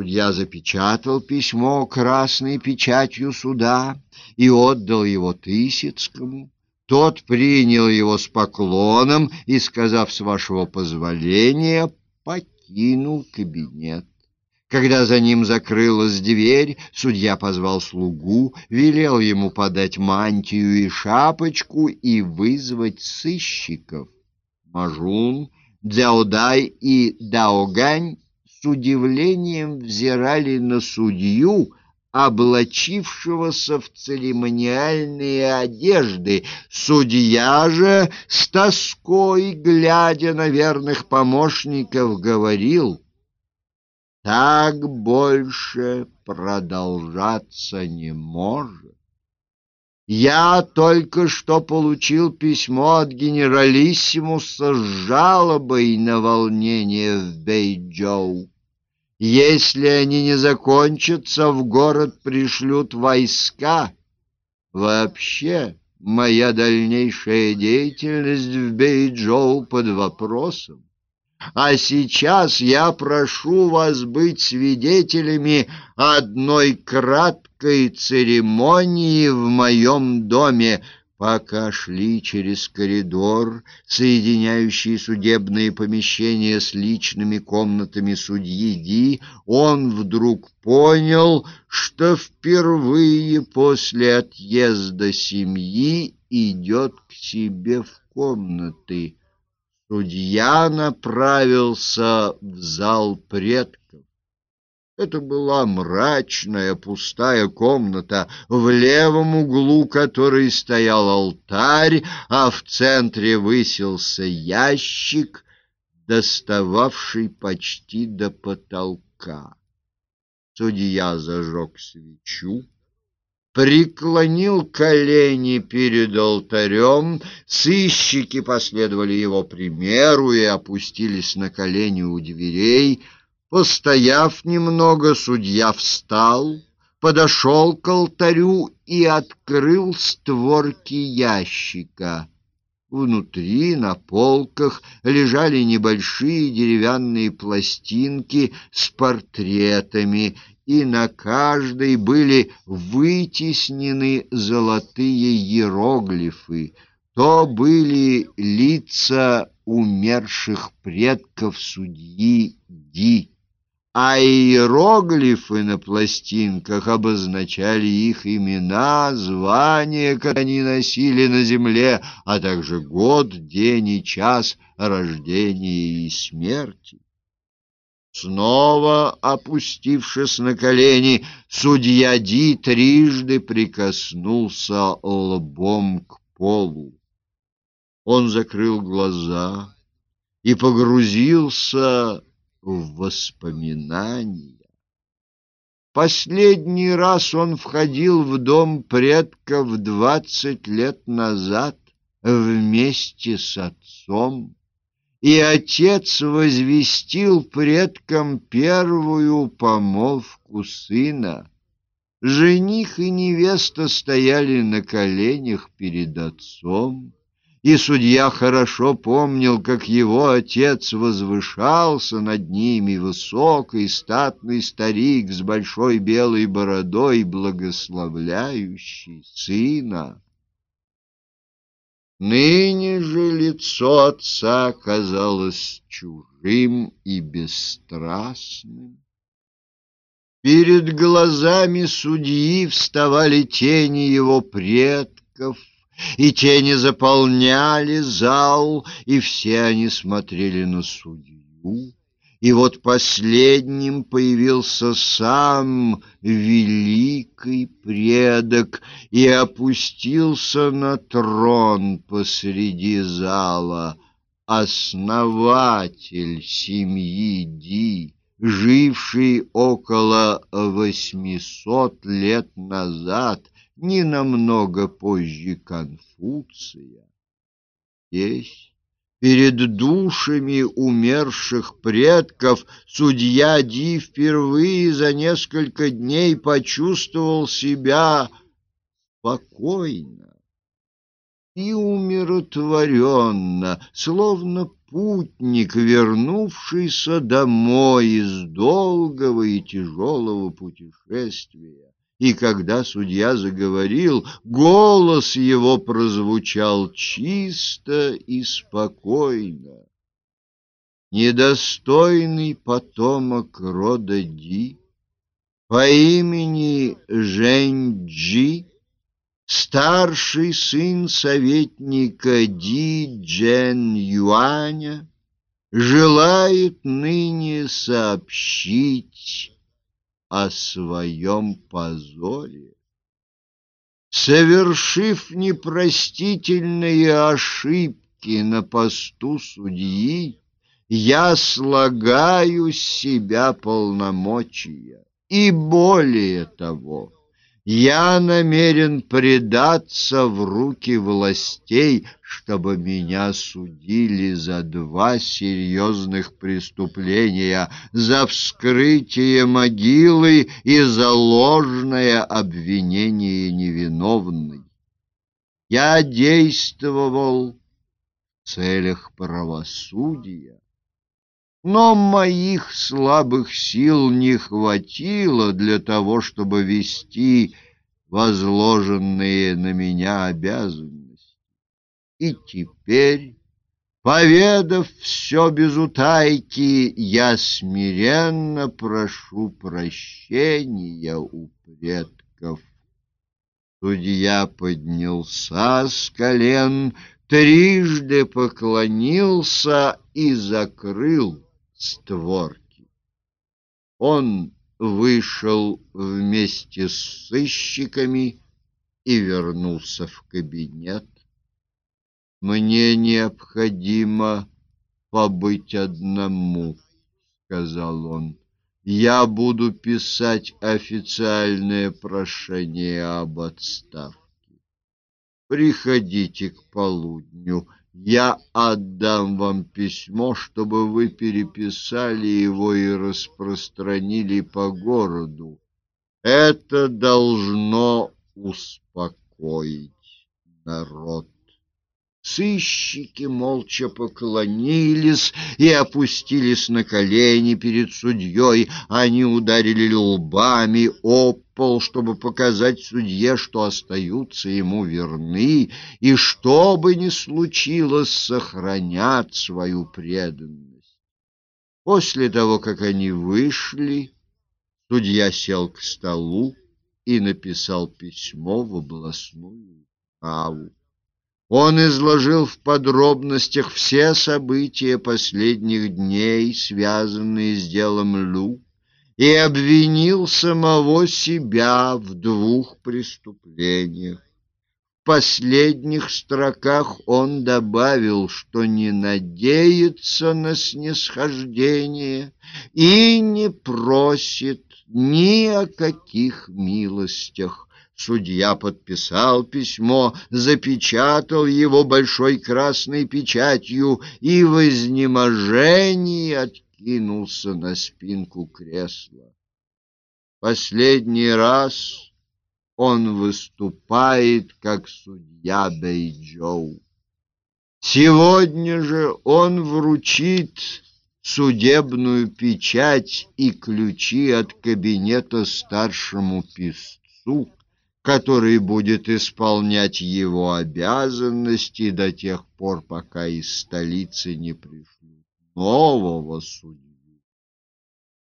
Судья запечатал письмо красной печатью суда и отдал его Тысяцкому. Тот принял его с поклоном и, сказав с вашего позволения, покинул кабинет. Когда за ним закрылась дверь, судья позвал слугу, велел ему подать мантию и шапочку и вызвать сыщиков. Мажун, Дзяодай и Даогань с удивлением взирали на судью, облачившегося в церемониальные одежды. Судья же, с тоской, глядя на верных помощников, говорил, «Так больше продолжаться не может. Я только что получил письмо от генералиссимуса с жалобой на волнение в Бейджоу. Если они не закончатся, в город пришлют войска. Вообще, моя дальнейшая деятельность в Бейджоу под вопросом. А сейчас я прошу вас быть свидетелями одной краткой церемонии в моем доме, Пока шли через коридор, соединяющий судебные помещения с личными комнатами судьи Ди, он вдруг понял, что впервые после отъезда семьи идет к себе в комнаты. Судья направился в зал предков. Это была мрачная пустая комната, в левом углу которой стоял алтарь, а в центре высился ящик, достававший почти до потолка. Судья зажег свечу, преклонил колени перед алтарем, сыщики последовали его примеру и опустились на колени у дверей — Постояв немного, судья встал, подошел к алтарю и открыл створки ящика. Внутри на полках лежали небольшие деревянные пластинки с портретами, и на каждой были вытеснены золотые иероглифы. То были лица умерших предков судьи Ди а иероглифы на пластинках обозначали их имена, звания, которые они носили на земле, а также год, день и час рождения и смерти. Снова опустившись на колени, судья Ди трижды прикоснулся лбом к полу. Он закрыл глаза и погрузился в воспоминания. Последний раз он входил в дом предков двадцать лет назад вместе с отцом, и отец возвестил предкам первую помолвку сына. Жених и невеста стояли на коленях перед отцом и судья хорошо помнил, как его отец возвышался над ними, высокий статный старик с большой белой бородой, благословляющий сына. Ныне же лицо отца казалось чужим и бесстрастным. Перед глазами судьи вставали тени его предков, и тени заполняли зал, и все они смотрели на судью. И вот последним появился сам великий предок и опустился на трон посреди зала, основатель семьи Ди, живший около восьмисот лет назад не намного позже Конфуция. Здесь, перед душами умерших предков, судья Ди впервые за несколько дней почувствовал себя спокойно и умиротворенно, словно путник, вернувшийся домой из долгого и тяжелого путешествия. И когда судья заговорил, голос его прозвучал чисто и спокойно. Недостойный потомок рода Ди по имени Жэнь-Джи старший сын советника Ди Джен Юаня, желает ныне сообщить о своем позоре. Совершив непростительные ошибки на посту судьи, я слагаю с себя полномочия, и более того — я намерен предаться в руки властей, чтобы меня судили за два серьезных преступления, за вскрытие могилы и за ложное обвинение невиновной. Я действовал в целях правосудия, но моих слабых сил не хватило для того, чтобы вести возложенные на меня обязанности. И теперь, поведав все без утайки, я смиренно прошу прощения у предков. Судья поднялся с колен, трижды поклонился и закрыл створки. Он вышел вместе с сыщиками и вернулся в кабинет. «Мне необходимо побыть одному», — сказал он. «Я буду писать официальное прошение об отставке. Приходите к полудню». Я отдам вам письмо, чтобы вы переписали его и распространили по городу. Это должно успокоить народ. Сыщики молча поклонились и опустились на колени перед судьей. Они ударили лбами об пол, чтобы показать судье, что остаются ему верны, и что бы ни случилось, сохранят свою преданность. После того, как они вышли, судья сел к столу и написал письмо в областную праву. Он изложил в подробностях все события последних дней, связанные с делом Лу, и обвинил самого себя в двух преступлениях. В последних строках он добавил, что не надеется на снисхождение и не просит ни о каких милостях, Судья подписал письмо, запечатал его большой красной печатью и в изнеможении откинулся на спинку кресла. Последний раз он выступает как судья Бэйджоу. Сегодня же он вручит судебную печать и ключи от кабинета старшему писцу, который будет исполнять его обязанности до тех пор, пока из столицы не пришлют нового судьи.